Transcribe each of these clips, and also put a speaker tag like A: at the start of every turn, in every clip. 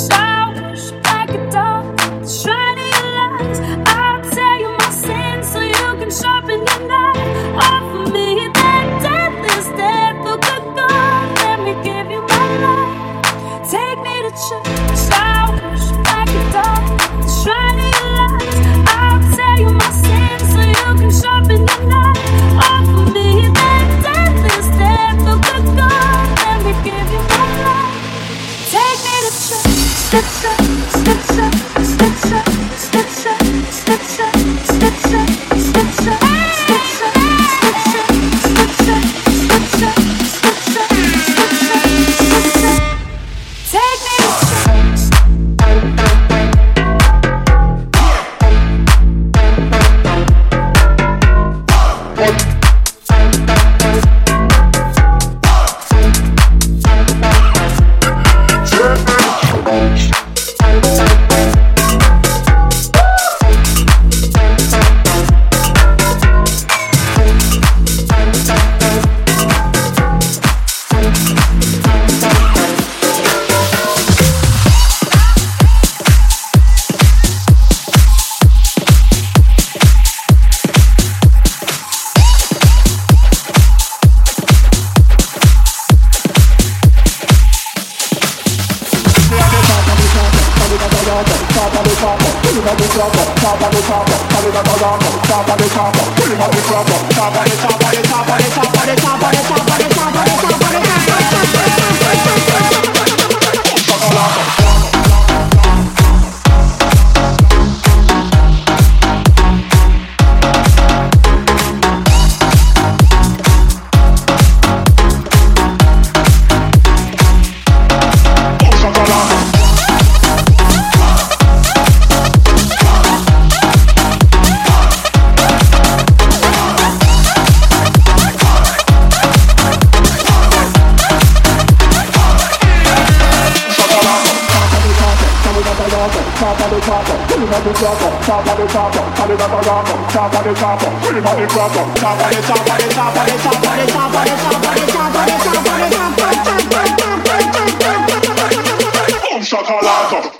A: So
B: Shakalaka.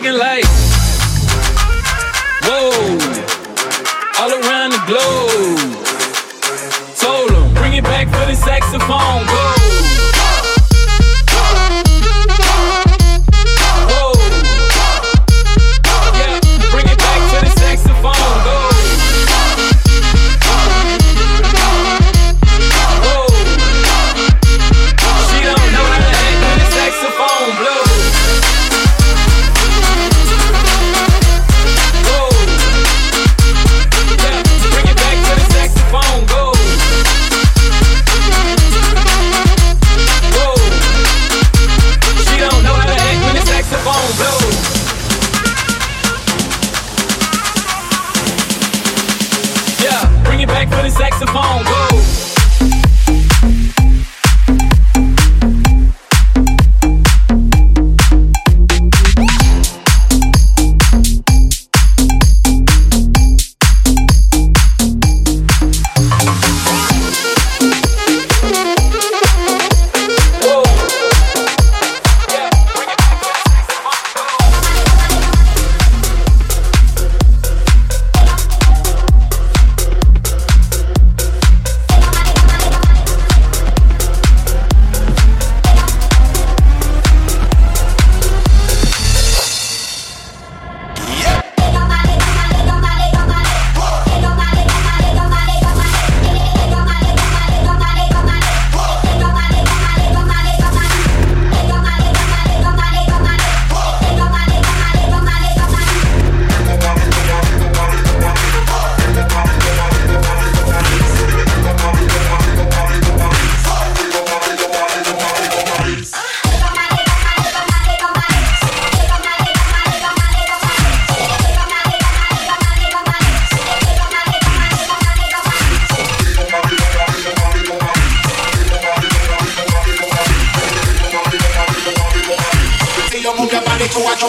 C: second light.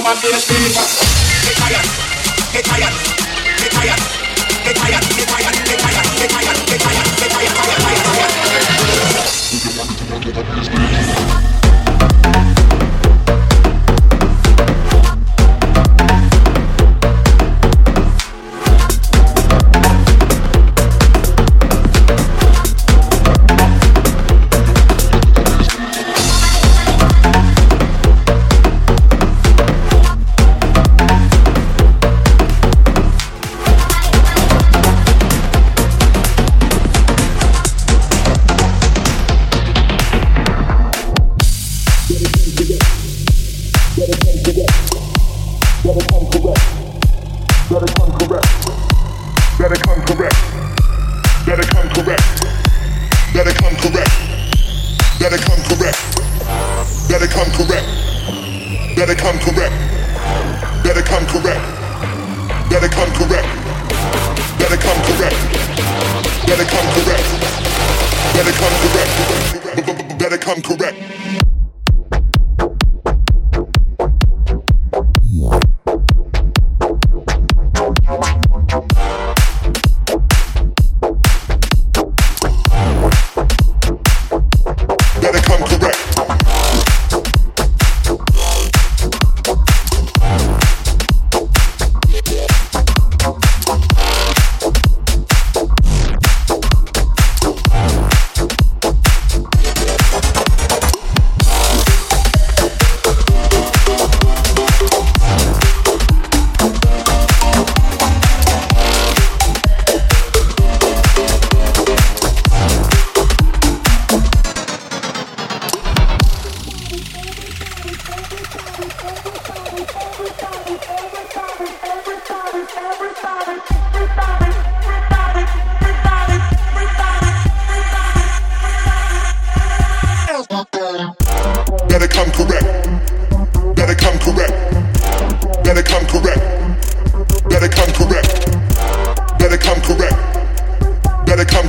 D: my dear people.
B: better come correct. Better come correct.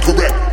B: incorrect.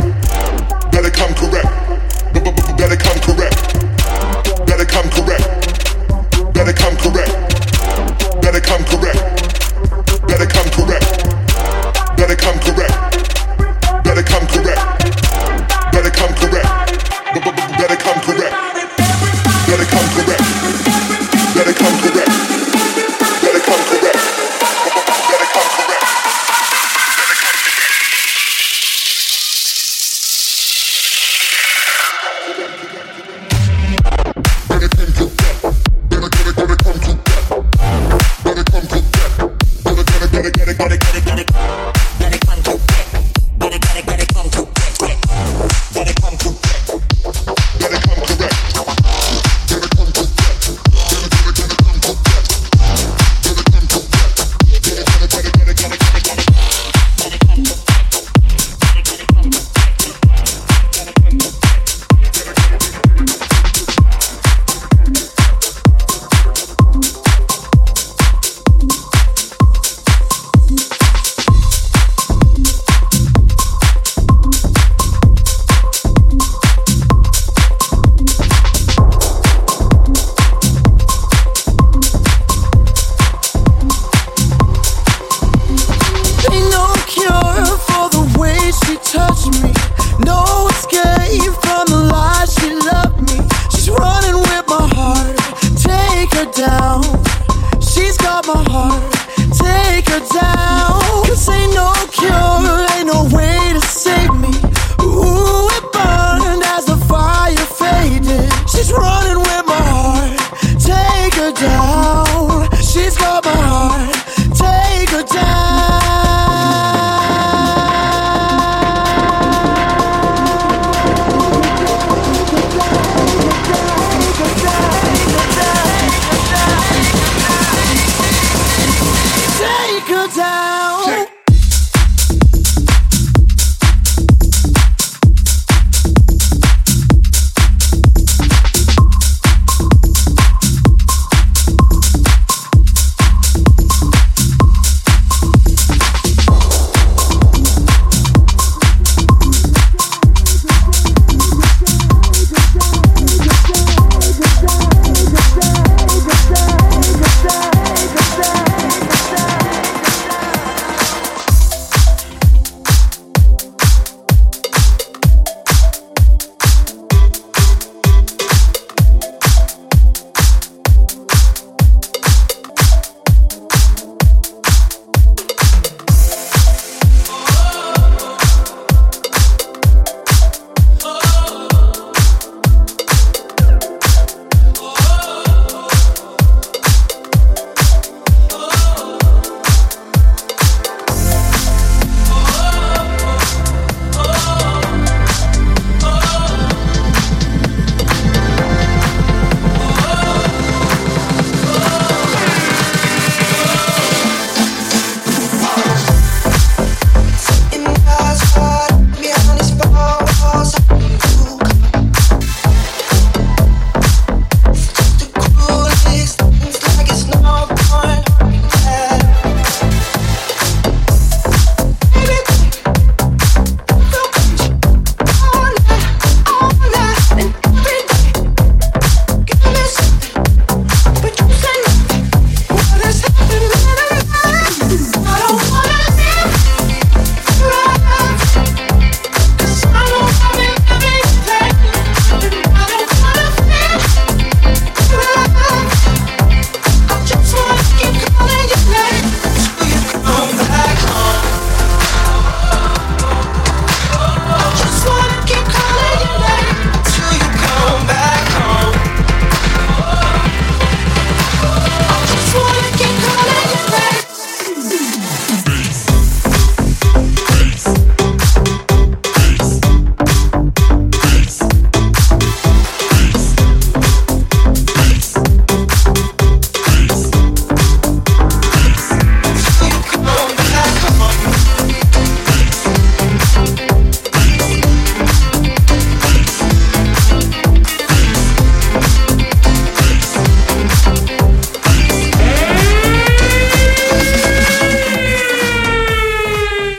B: down. She's got my heart.